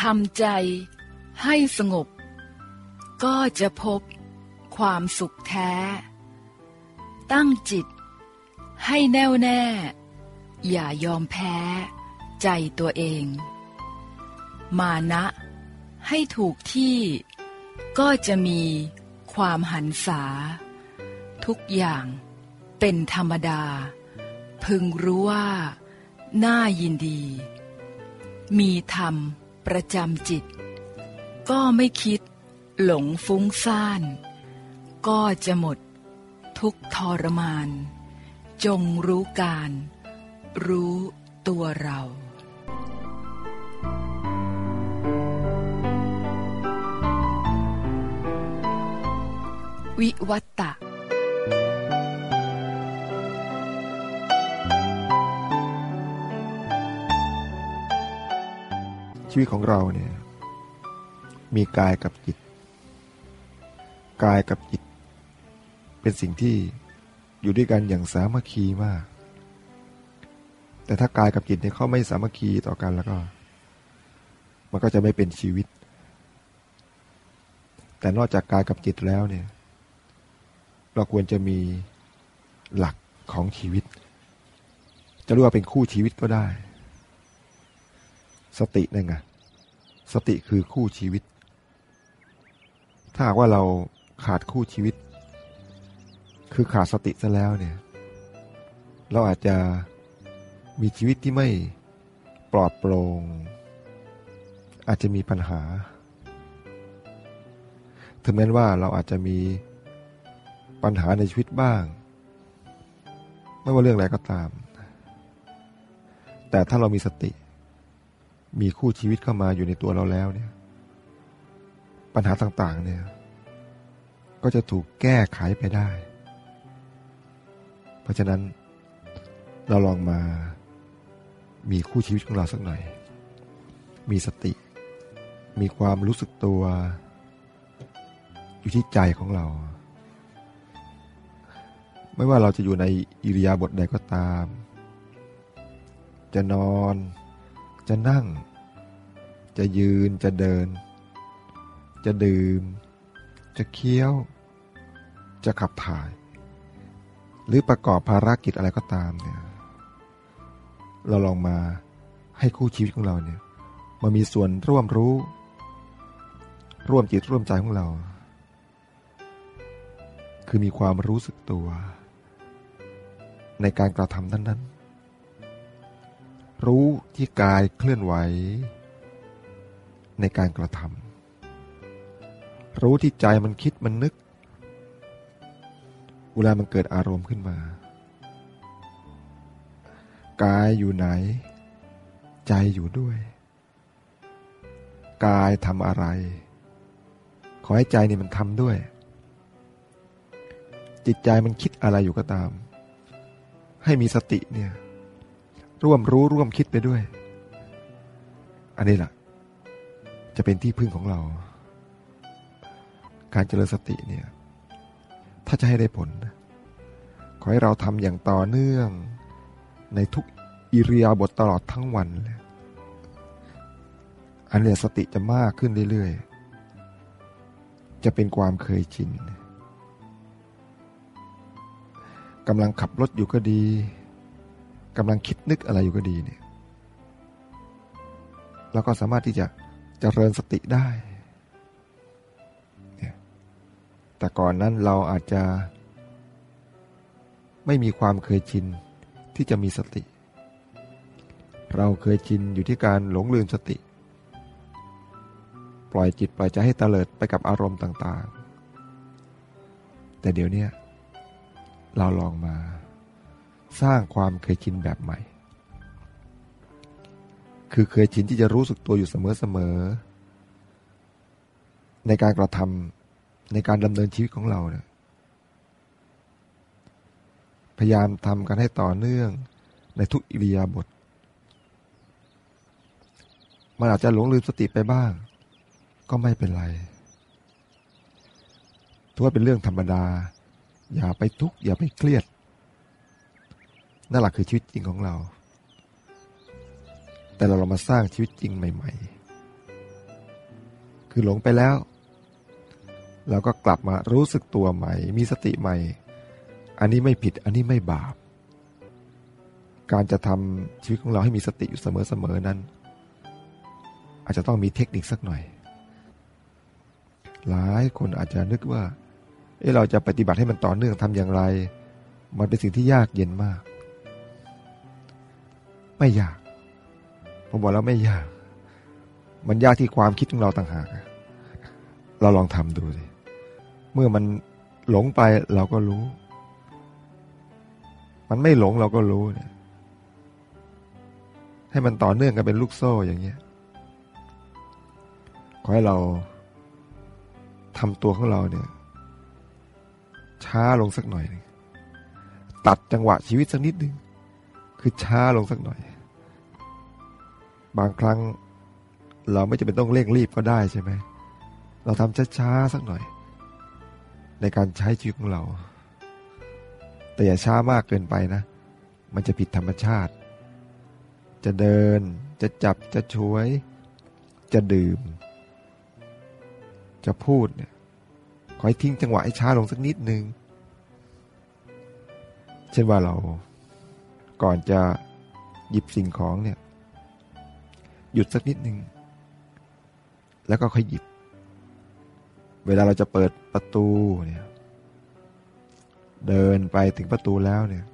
ทำใจให้สงบ ก็จะพบความสุขแท้ ตั้งจิตให้แน่วแน่ อย่ายอมแพ้ใจตัวเอง มานะให้ถูกที่ก็จะมีความหันษา ทุกอย่างเป็นธรรมดา พึงรู้ว่า น่ายินดี มีธรรม ประจำจิต ก็ไม่คิด หลงฟุ้งซ่าน ก็จะหมด ทุกทรมาน จงรู้การ รู้ตัวเราวิวัตตะ ชีวิตของเราเนี่ยมีกายกับจิต กายกับจิต เป็นสิ่งที่อยู่ด้วยกันอย่างสามัคคีมาก แต่ถ้ากายกับจิตเนี่ยเขาไม่สามัคคีต่อกันแล้วก็ มันก็จะไม่เป็นชีวิต แต่นอกจากกายกับจิตแล้วเนี่ย เราควรจะมีหลักของชีวิต จะเรียกว่าเป็นคู่ชีวิตก็ได้ สตินั่นไงสติคือคู่ชีวิต ถ้าหากว่าเราขาดคู่ชีวิต คือขาดสติซะแล้วเนี่ย เราอาจจะมีชีวิตที่ไม่ปลอดโปร่งอาจจะมีปัญหา ถึงแม้ว่าเราอาจจะมีปัญหาในชีวิตบ้าง ไม่ว่าเรื่องอะไรก็ตาม แต่ถ้าเรามีสติ มีคู่ชีวิตเข้ามาอยู่ในตัวเราแล้วเนี่ย ปัญหาต่างๆ เนี่ย ก็จะถูกแก้ไขไปได้ เพราะฉะนั้นเราลองมามีคู่ชีวิตของเราสักหน่อย มีสติ มีความรู้สึกตัว อยู่ที่ใจของเรา ไม่ว่าเราจะอยู่ในอิริยาบถใดก็ตาม จะนอน จะนั่ง จะยืนจะเดิน จะดื่ม จะเคี้ยว จะขับถ่าย หรือประกอบภารกิจอะไรก็ตามเนี่ยเราลองมาให้คู่ชีวิตของเราเนี่ยมามีส่วนร่วมรู้ ร่วมจิตร่วมใจของเรา คือมีความรู้สึกตัว ในการกระทำนั้นๆ รู้ที่กายเคลื่อนไหว ในการกระทำรู้ที่ใจมันคิดมันนึก เวลามันเกิดอารมณ์ขึ้นมา กายอยู่ไหน ใจอยู่ด้วย กายทำอะไร ขอให้ใจนี่มันทำด้วย จิตใจมันคิดอะไรอยู่ก็ตาม ให้มีสติเนี่ย ร่วมรู้ร่วมคิดไปด้วย อันนี้แหละจะเป็นที่พึ่งของเรา การเจริญสติเนี่ย ถ้าจะให้ได้ผล ขอให้เราทำอย่างต่อเนื่องในทุกอิริยาบถตลอดทั้งวันเลยอันเนี้ยสติจะมากขึ้นเรื่อยๆ จะเป็นความเคยชินกำลังขับรถอยู่ก็ดี กำลังคิดนึกอะไรอยู่ก็ดีเนี่ยเราก็สามารถที่จะจะเจริญสติได้เนี่ยแต่ก่อนนั้นเราอาจจะ ไม่มีความเคยชินที่จะมีสติ เราเคยชินอยู่ที่การหลงลืมสติ ปล่อยจิตปล่อยใจให้เตลิดไปกับอารมณ์ต่าง ๆ แต่เดี๋ยวนี้เราลองมา สร้างความเคยชินแบบใหม่ คือเคยชินที่จะรู้สึกตัวอยู่เสมอๆในการกระทำในการดำเนินชีวิตของเราเนี่ยพยายามทำกันให้ต่อเนื่องในทุกอิริยาบถมันอาจจะหลงลืมสติไปบ้าง ก็ไม่เป็นไรถือว่าเป็นเรื่องธรรมดา อย่าไปทุกข์อย่าไปเครียด นั่นแหละคือชีวิตจริงของเรา แต่เราเรามาสร้างชีวิตจริงใหม่คือหลงไปแล้ว เราก็กลับมารู้สึกตัวใหม่ มีสติใหม่ อันนี้ไม่ผิด อันนี้ไม่บาป การจะทำชีวิตของเราให้มีสติอยู่เสมอๆนั้น อาจจะต้องมีเทคนิคสักหน่อย หลายคนอาจจะนึกว่าเออเราจะปฏิบัติให้มันต่อเนื่องทำอย่างไร มันเป็นสิ่งที่ยากเย็นมาก ไม่ยาก ผมบอกแล้วไม่ยาก มันยากที่ความคิดของเราต่างหาก เราลองทำดูสิ เมื่อมันหลงไปเราก็รู้ มันไม่หลงเราก็รู้เนี่ย ให้มันต่อเนื่องกันเป็นลูกโซ่อย่างเงี้ย ขอให้เราทำตัวของเราเนี่ย ช้าลงสักหน่อยนึงตัดจังหวะชีวิตสักนิดนึง คือช้าลงสักหน่อย บางครั้งเราไม่จำเป็นต้องเร่งรีบก็ได้ใช่ไหม เราทำช้าๆสักหน่อย ในการใช้ชีวิตของเรา แต่อย่าช้ามากเกินไปนะ มันจะผิดธรรมชาติ จะเดิน จะจับ จะช่วย จะดื่ม จะพูดเนี่ยขอให้ทิ้งจังหวะให้ช้าลงสักนิดนึง เช่นว่าเรา ก่อนจะหยิบสิ่งของเนี่ย หยุดสักนิดหนึ่งแล้วก็ค่อยหยิบ เวลาเราจะเปิดประตูเนี่ย เดินไปถึงประตูแล้วเนี่ย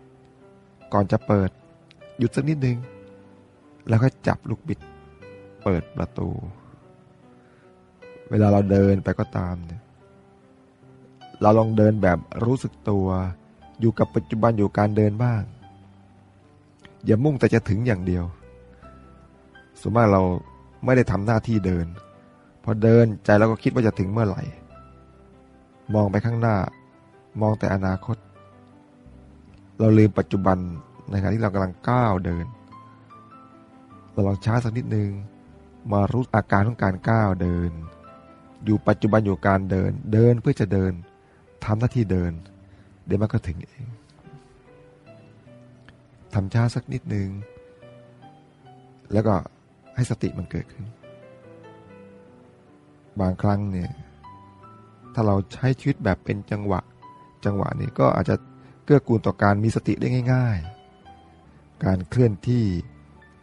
ก่อนจะเปิด หยุดสักนิดหนึ่งแล้วก็จับลูกบิด เปิดประตู เวลาเราเดินไปก็ตามเนี่ย เราลองเดินแบบรู้สึกตัว อยู่กับปัจจุบันอยู่การเดินบ้าง อย่ามุ่งแต่จะถึงอย่างเดียวสมมติเราไม่ได้ทำหน้าที่เดิน พอเดินใจเราก็คิดว่าจะถึงเมื่อไหร่ มองไปข้างหน้า มองแต่อนาคต เราลืมปัจจุบันในขณะที่เรากำลังก้าวเดิน เราลองช้าสักนิดนึง มารู้อาการของการก้าวเดิน อยู่ปัจจุบันอยู่การเดิน เดินเพื่อจะเดินทำหน้าที่เดิน เดี๋ยวมันก็ถึงเอง ทำช้าสักนิดนึง แล้วก็ให้สติมันเกิดขึ้น บางครั้งเนี่ย ถ้าเราใช้ชีวิตแบบเป็นจังหวะ จังหวะนี้ก็อาจจะเกื้อกูลต่อการมีสติได้ง่าย ๆ การเคลื่อนที่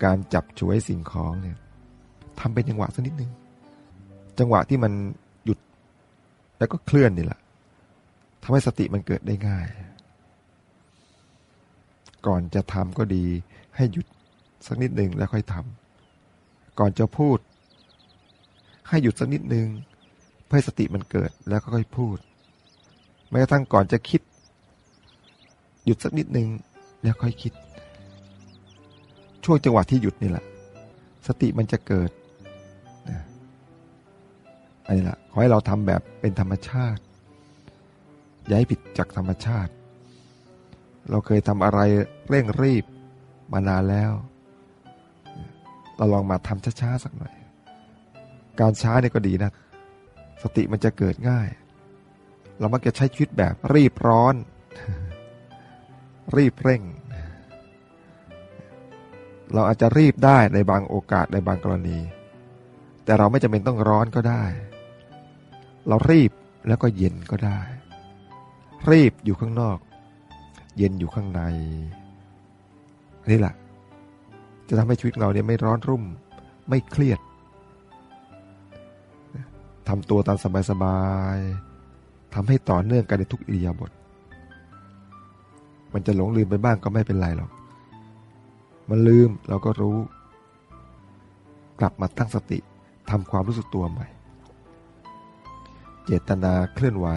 การจับช่วยสิ่งของเนี่ยทำเป็นจังหวะสักนิดนึง จังหวะที่มันหยุดแล้วก็เคลื่อนนี่แหละทำให้สติมันเกิดได้ง่าย ก่อนจะทำก็ดี ให้หยุดสักนิดหนึ่งแล้วค่อยทำก่อนจะพูด ให้หยุดสักนิดหนึ่งเพื่อสติมันเกิดแล้วก็ค่อยพูดแม้กระทั่งก่อนจะคิด หยุดสักนิดหนึ่งแล้วค่อยคิด ช่วงจังหวะที่หยุดนี่แหละ สติมันจะเกิดอันนี้แหละขอให้เราทำแบบเป็นธรรมชาติ อย่าให้ผิดจากธรรมชาติ เราเคยทำอะไรเร่งรีบมานานแล้ว เราลองมาทำช้าๆสักหน่อย การช้าเนี่ยก็ดีนะ สติมันจะเกิดง่าย เรามักจะใช้ชีวิตแบบรีบร้อน รีบเร่ง เราอาจจะรีบได้ในบางโอกาสในบางกรณี แต่เราไม่จำเป็นต้องร้อนก็ได้ เรารีบแล้วก็เย็นก็ได้ รีบอยู่ข้างนอก เย็นอยู่ข้างในนี่แหละ จะทำให้ชีวิตเราเนี่ยไม่ร้อนรุ่ม ไม่เครียดทำตัวตามสบายๆทำให้ต่อเนื่องกันในทุกอิริยาบถมันจะหลงลืมไปบ้างก็ไม่เป็นไรหรอก มันลืมเราก็รู้ กลับมาตั้งสติทำความรู้สึกตัวใหม่ เจตนาเคลื่อนไหว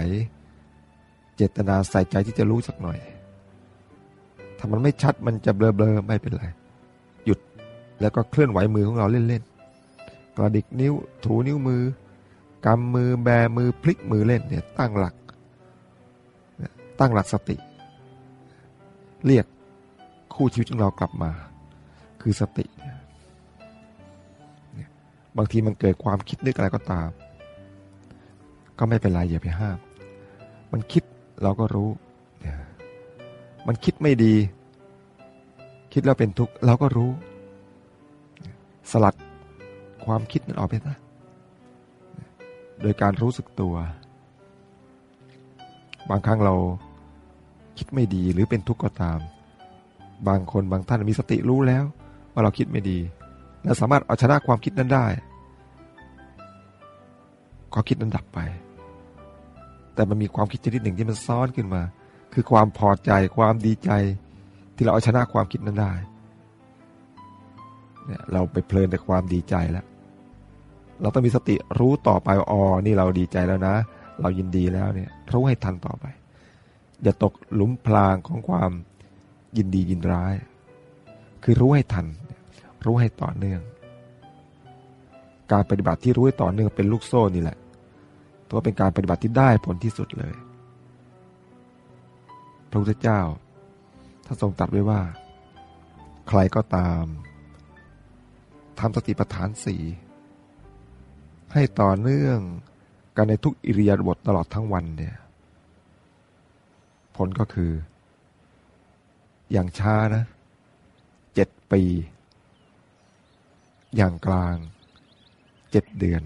เจตนาใส่ใจที่จะรู้สักหน่อย ถ้ามันไม่ชัดมันจะเบลอๆไม่เป็นไร หยุดแล้วก็เคลื่อนไหวมือของเราเล่นๆกระดิกนิ้วถูนิ้วมือกำมือแบมือพลิกมือเล่นเนี่ยตั้งหลัก ตั้งหลักสติ เรียกคู่ชีวิตของเรากลับมา คือสติ บางทีมันเกิดความคิดนึกอะไรก็ตาม ก็ไม่เป็นไรอย่าไปห้าม มันคิดเราก็รู้ มันคิดไม่ดี คิดแล้วเป็นทุกข์เราก็รู้ สลัดความคิดนั้นออกไปนะโดยการรู้สึกตัว บางครั้งเราคิดไม่ดีหรือเป็นทุกข์ก็ตาม บางคนบางท่านมีสติรู้แล้ว ว่าเราคิดไม่ดี และสามารถเอาชนะความคิดนั้นได้ความคิดนั้นดับไป แต่มันมีความคิดชนิดหนึ่งที่มันซ้อนขึ้นมา คือความพอใจความดีใจ ที่เราเอาชนะความคิดนั้นได้เนี่ยเราไปเพลินในความดีใจแล้ว เราต้องมีสติรู้ต่อไปอ๋อนี่เราดีใจแล้วนะ เรายินดีแล้วเนี่ยรู้ให้ทันต่อไป อย่าตกหลุมพรางของความยินดียินร้าย คือรู้ให้ทัน รู้ให้ต่อเนื่อง การปฏิบัติที่รู้ให้ต่อเนื่องเป็นลูกโซ่นี่แหละตัวเป็นการปฏิบัติที่ได้ผลที่สุดเลย ระพุทธเจ้าท่านทรงตรัสไว้ว่า ใครก็ตามทำสติปัฏฐานสี่ให้ต่อเนื่องกันในทุกอิริยาบถตลอดทั้งวันเนี่ย ผลก็คือ อย่างช้านะเจ็ดปี อย่างกลางเจ็ดเดือน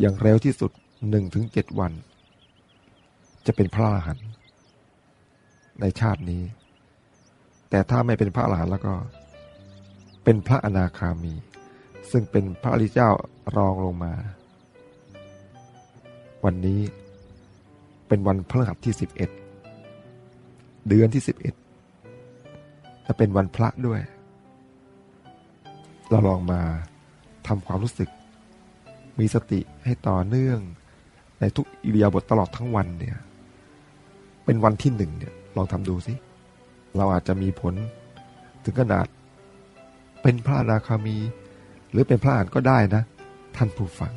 อย่างเร็วที่สุดหนึ่งถึงเจ็ดวัน จะเป็นพระอรหันต์ ในชาตินี้ แต่ถ้าไม่เป็นพระอรหันต์แล้วก็ เป็นพระอนาคามี ซึ่งเป็นพระอริเจ้ารองลงมา วันนี้เป็นวันพฤหัสที่สิบเอ็ดเดือนที่สิบเอ็ดและเป็นวันพระด้วย เราลองมาทำความรู้สึก มีสติให้ต่อเนื่อง ในทุกอิริยาบถตลอดทั้งวันเนี่ย เป็นวันที่หนึ่งเนี่ย ลองทำดูสิ เราอาจจะมีผลถึงขนาด เป็นพระราคามี หรือเป็นพระอานก็ได้นะ ท่านผู้ฟัง